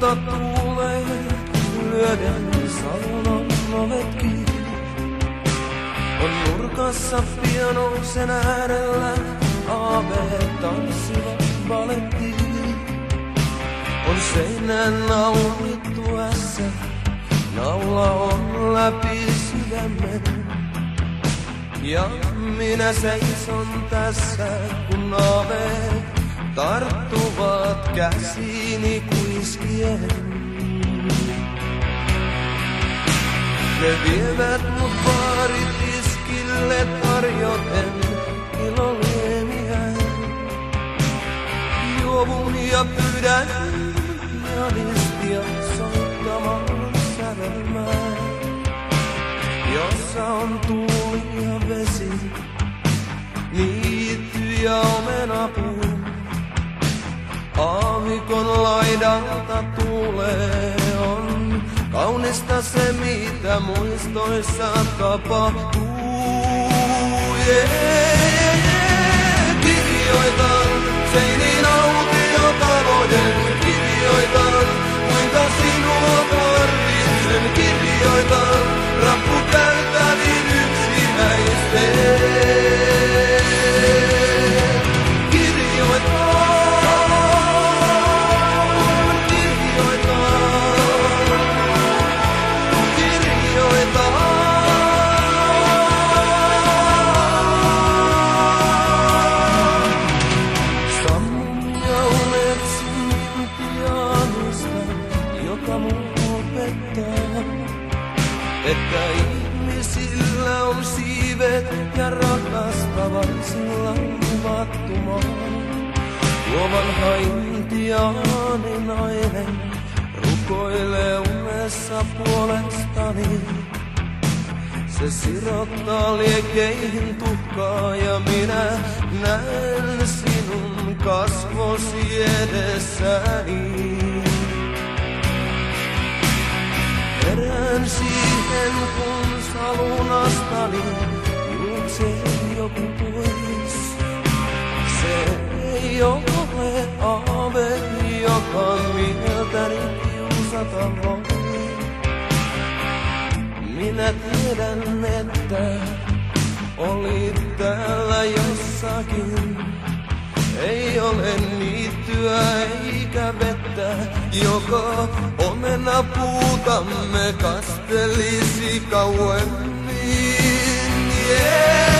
ilta tuulee, lyödän salon ovetkin. On nurkassa pianousen äärellä, aaveet tanssivat valettiin. On seinän naulittu ässä, naula on läpi sydämen. Ja minä seison tässä, kun aaveet tarttuvat käsiini kuiski kuiskien. Ne vievät mut baaritiskille tarjoten iloliemiä. Juovun ja pyydän pianistia soittamaan sävelmää, jossa on tuuli ja vesi, niitty ja omenapuu. Laidalta tuulee on kaunista se, mitä muistoissa tapahtuu. Yeah. Että ihmisillä on siivet ja rakastavaisilla luvattu maa. Luovan haintiaani nainen rukoilee unessa puolestani. Se sirottaa liekeihin tuhkaa ja minä näen sinun kasvosi edessäni. Herään siihen, kun salunastani juoksee joku pois. Se ei ole aave, joka mieltäni kiusata voi. Minä tiedän, että joka omena puutamme kastelisi kauemmin. Yeah.